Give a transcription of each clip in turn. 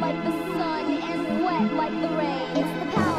like the sun and wet like the rain. It's the power.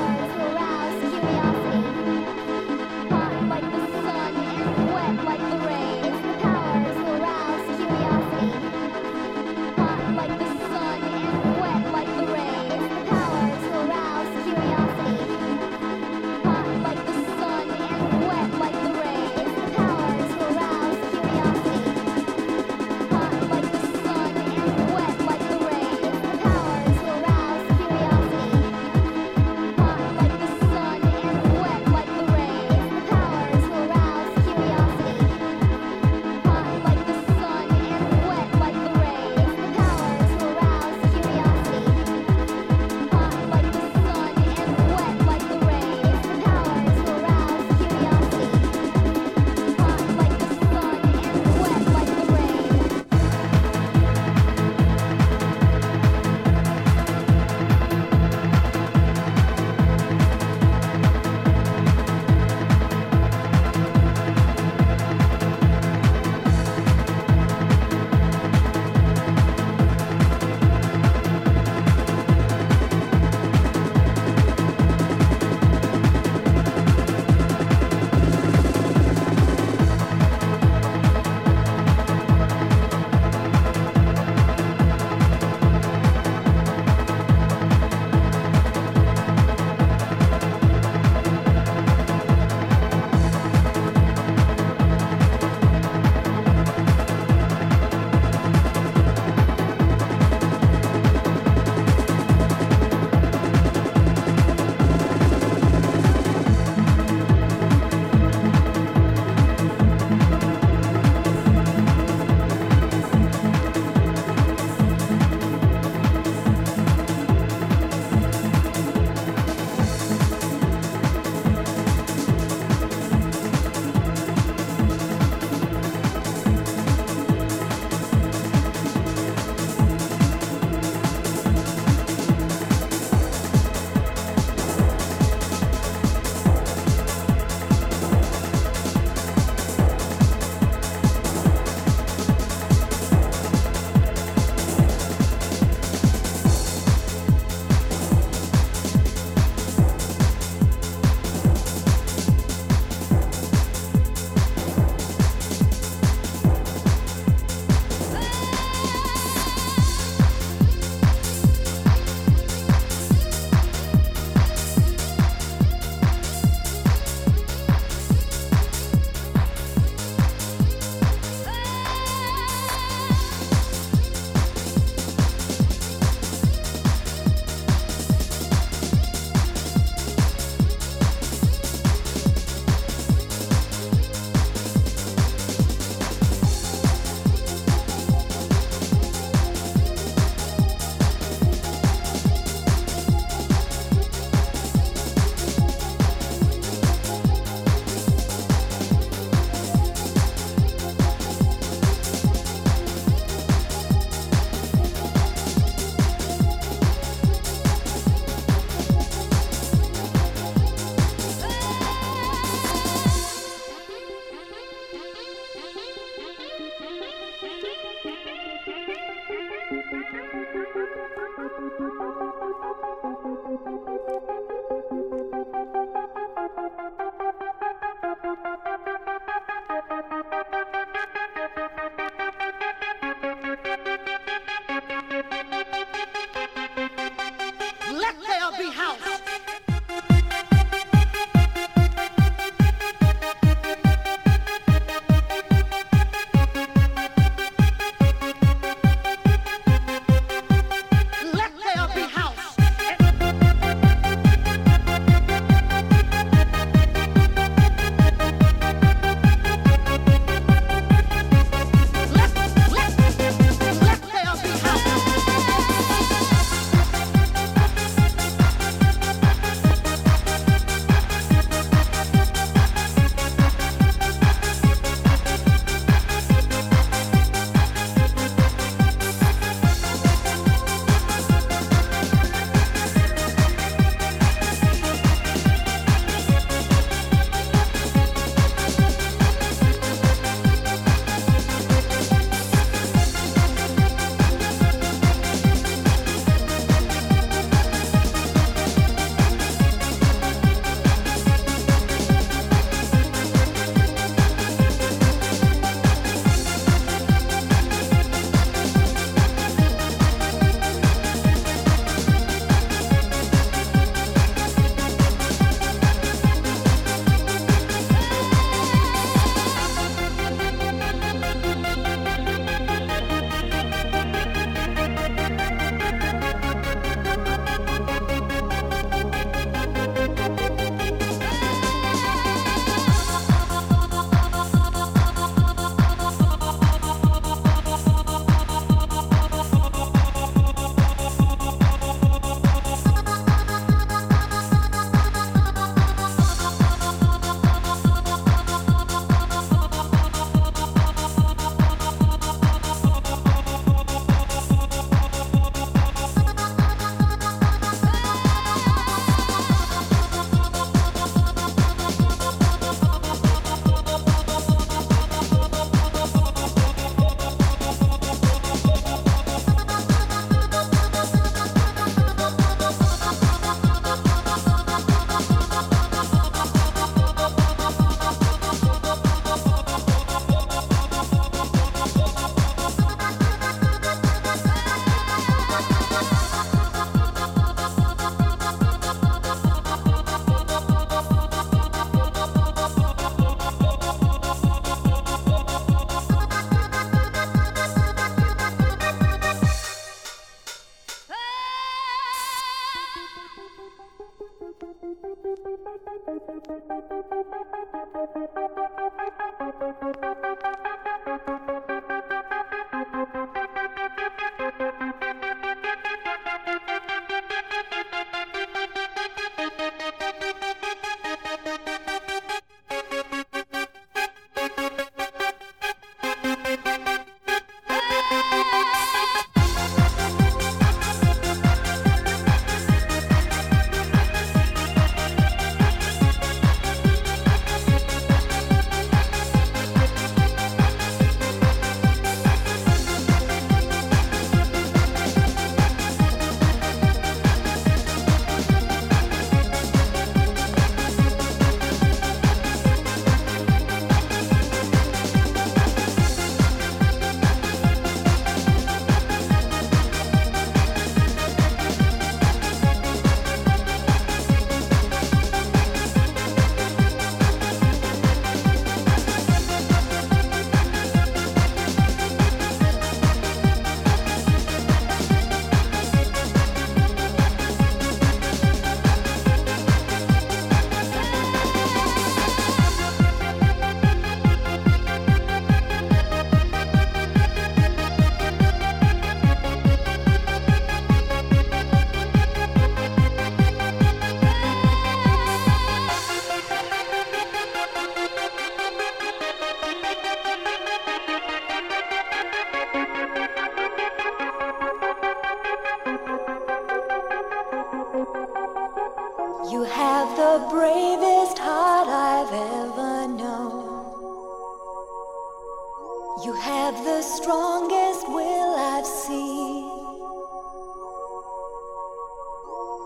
You have the strongest will I've seen.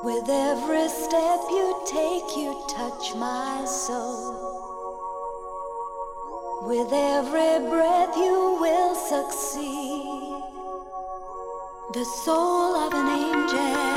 With every step you take, you touch my soul. With every breath, you will succeed. The soul of an angel.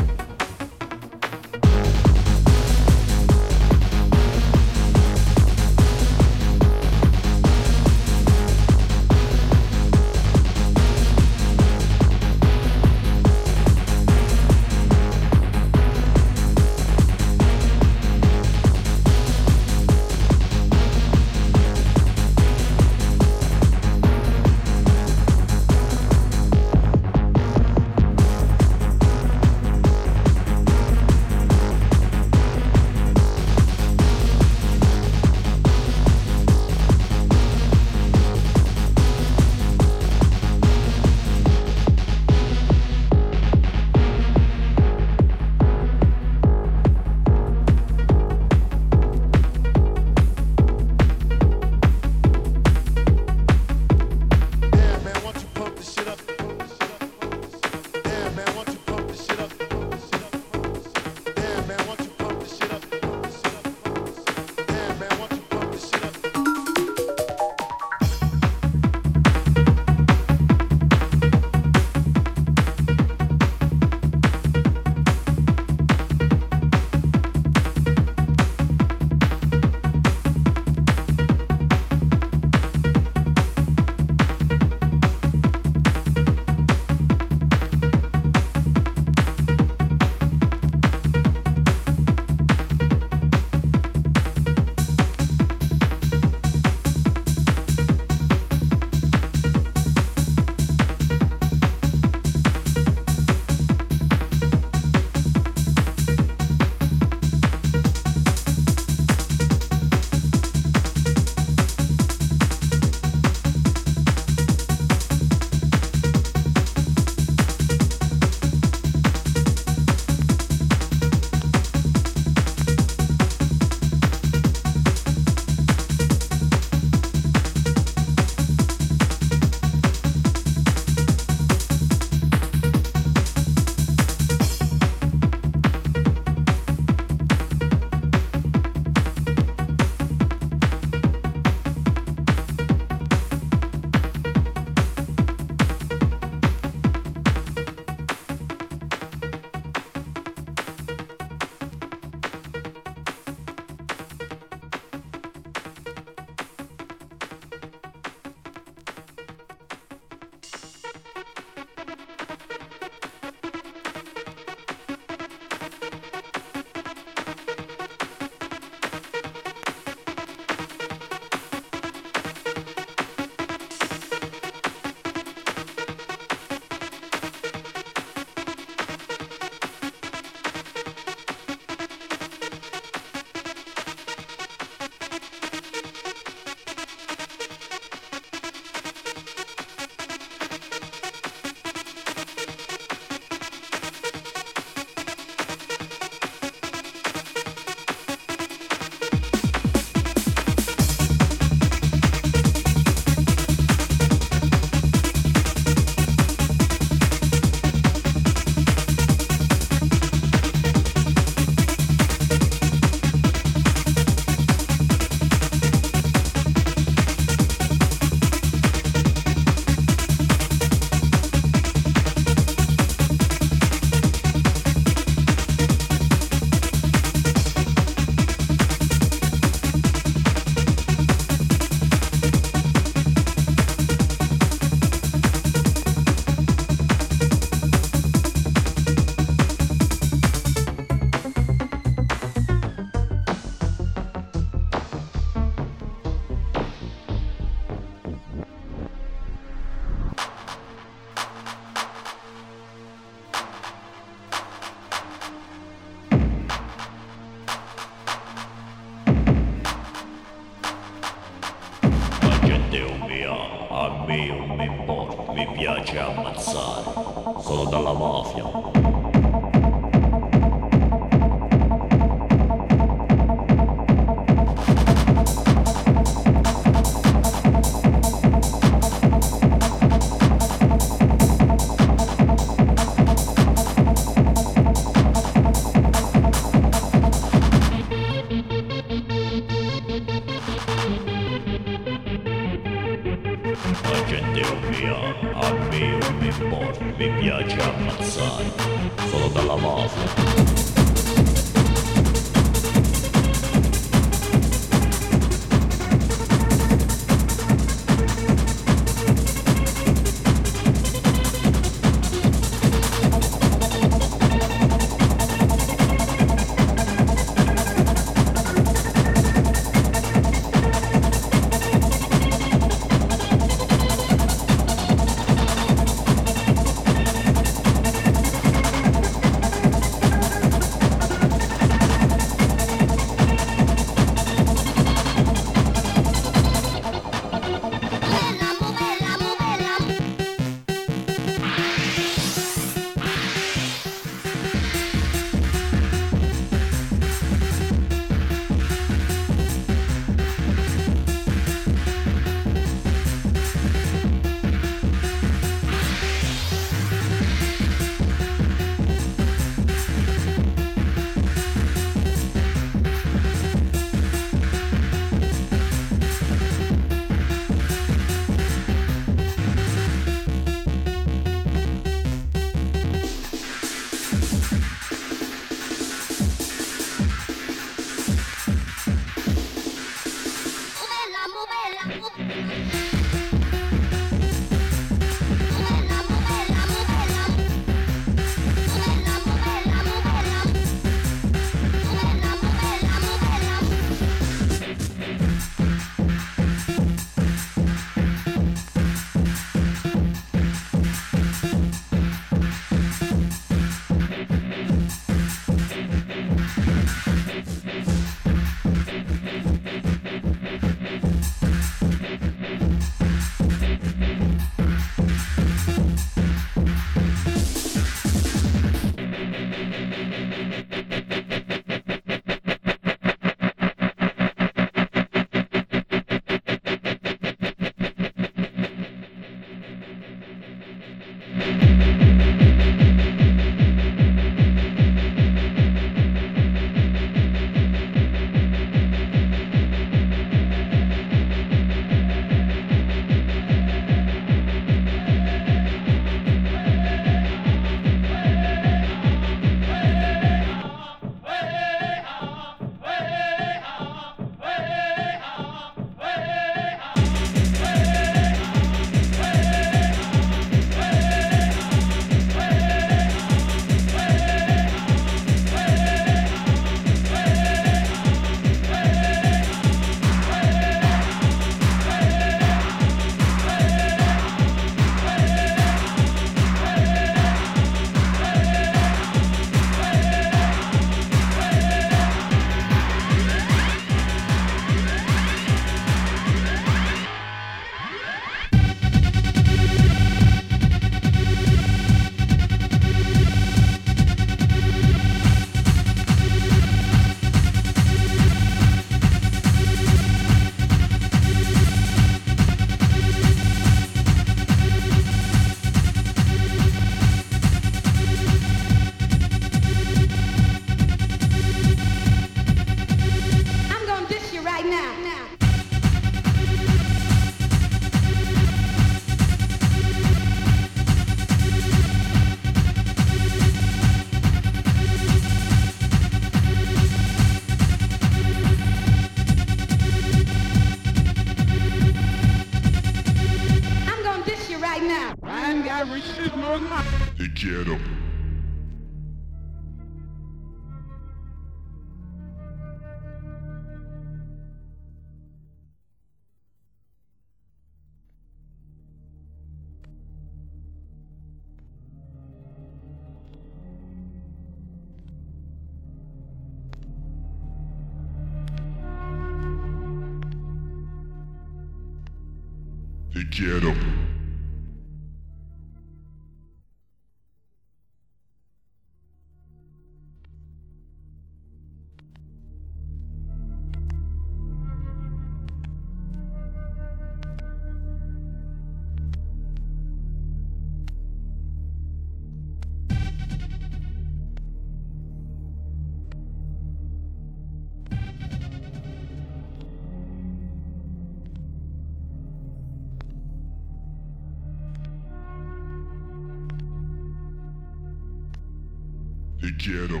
Te quiero.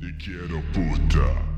Te quiero puta.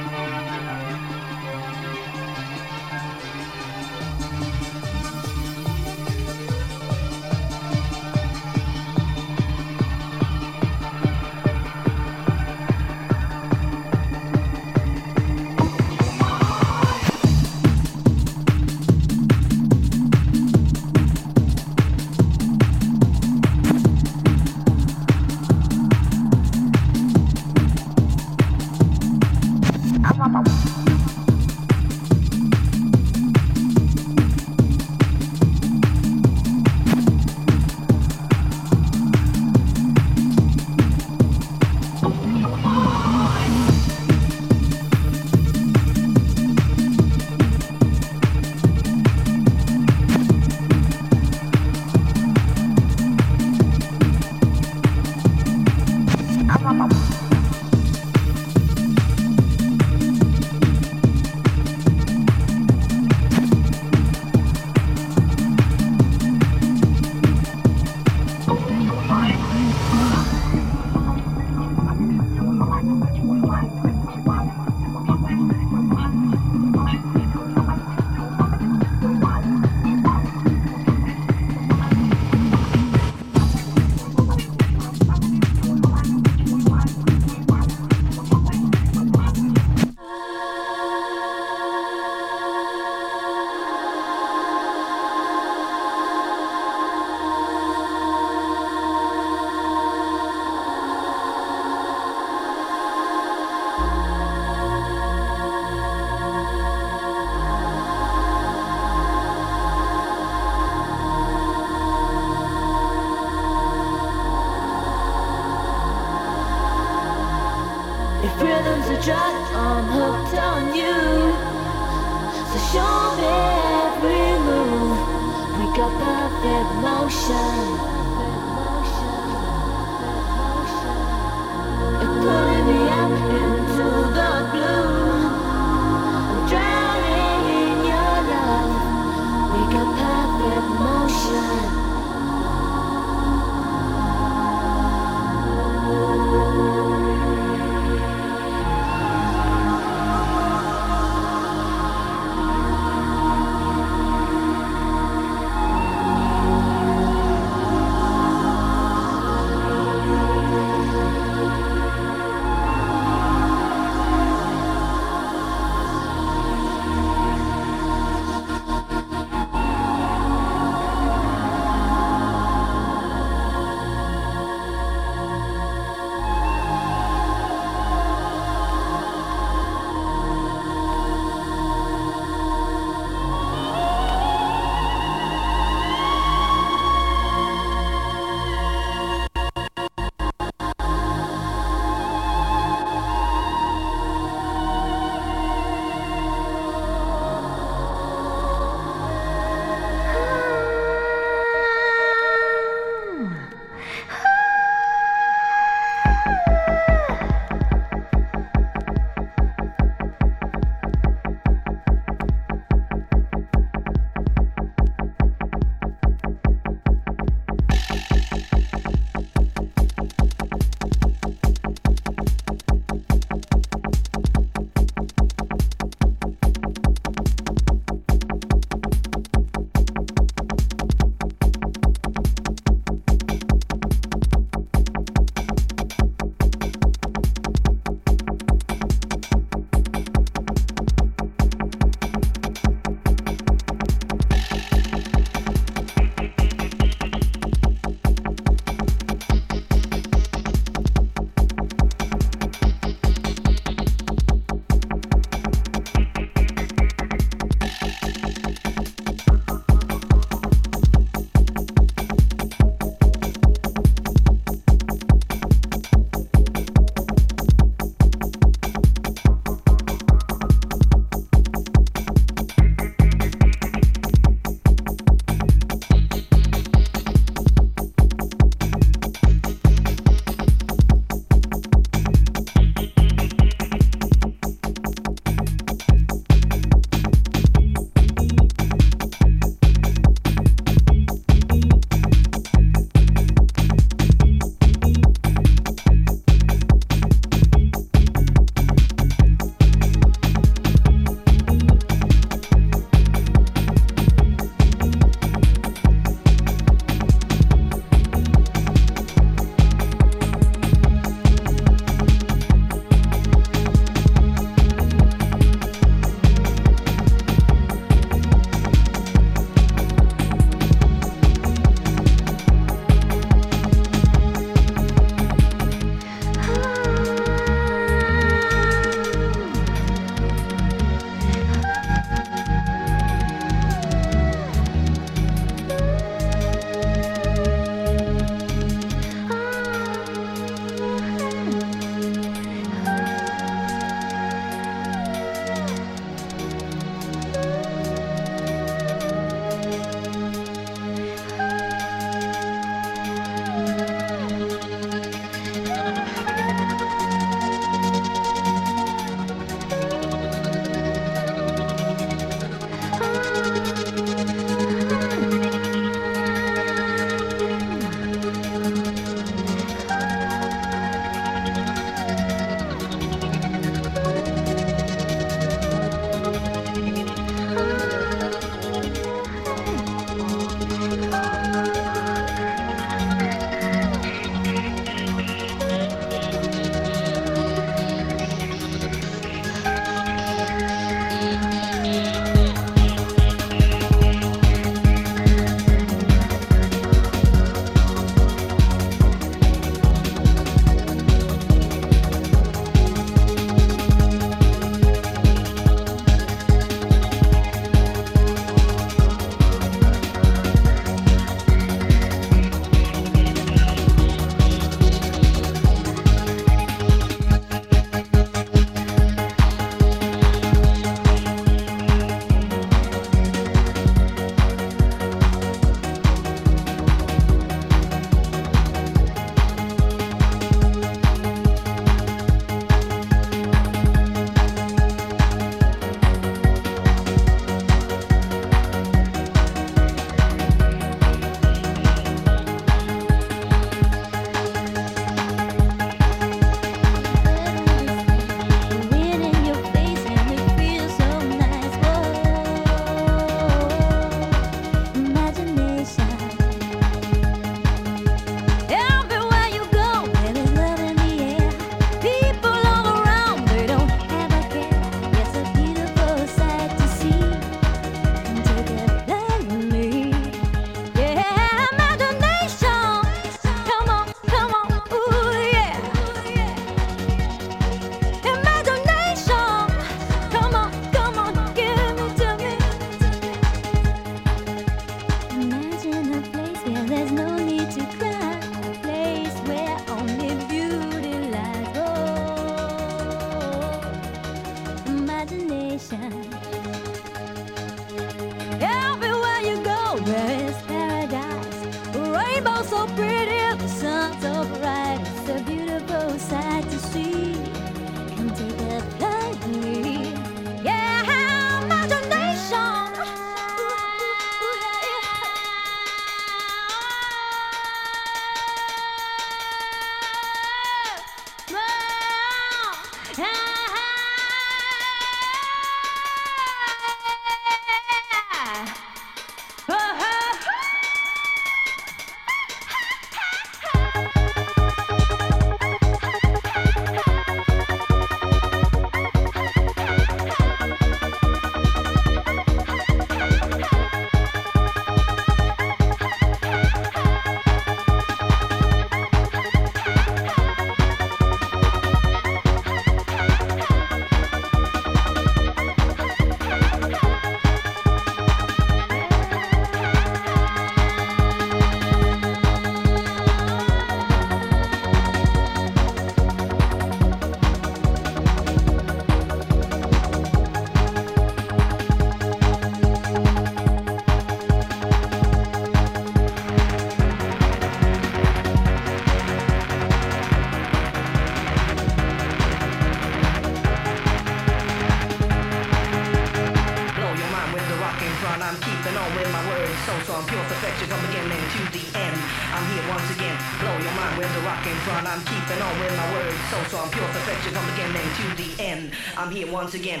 From beginning to the end. I'm here once again.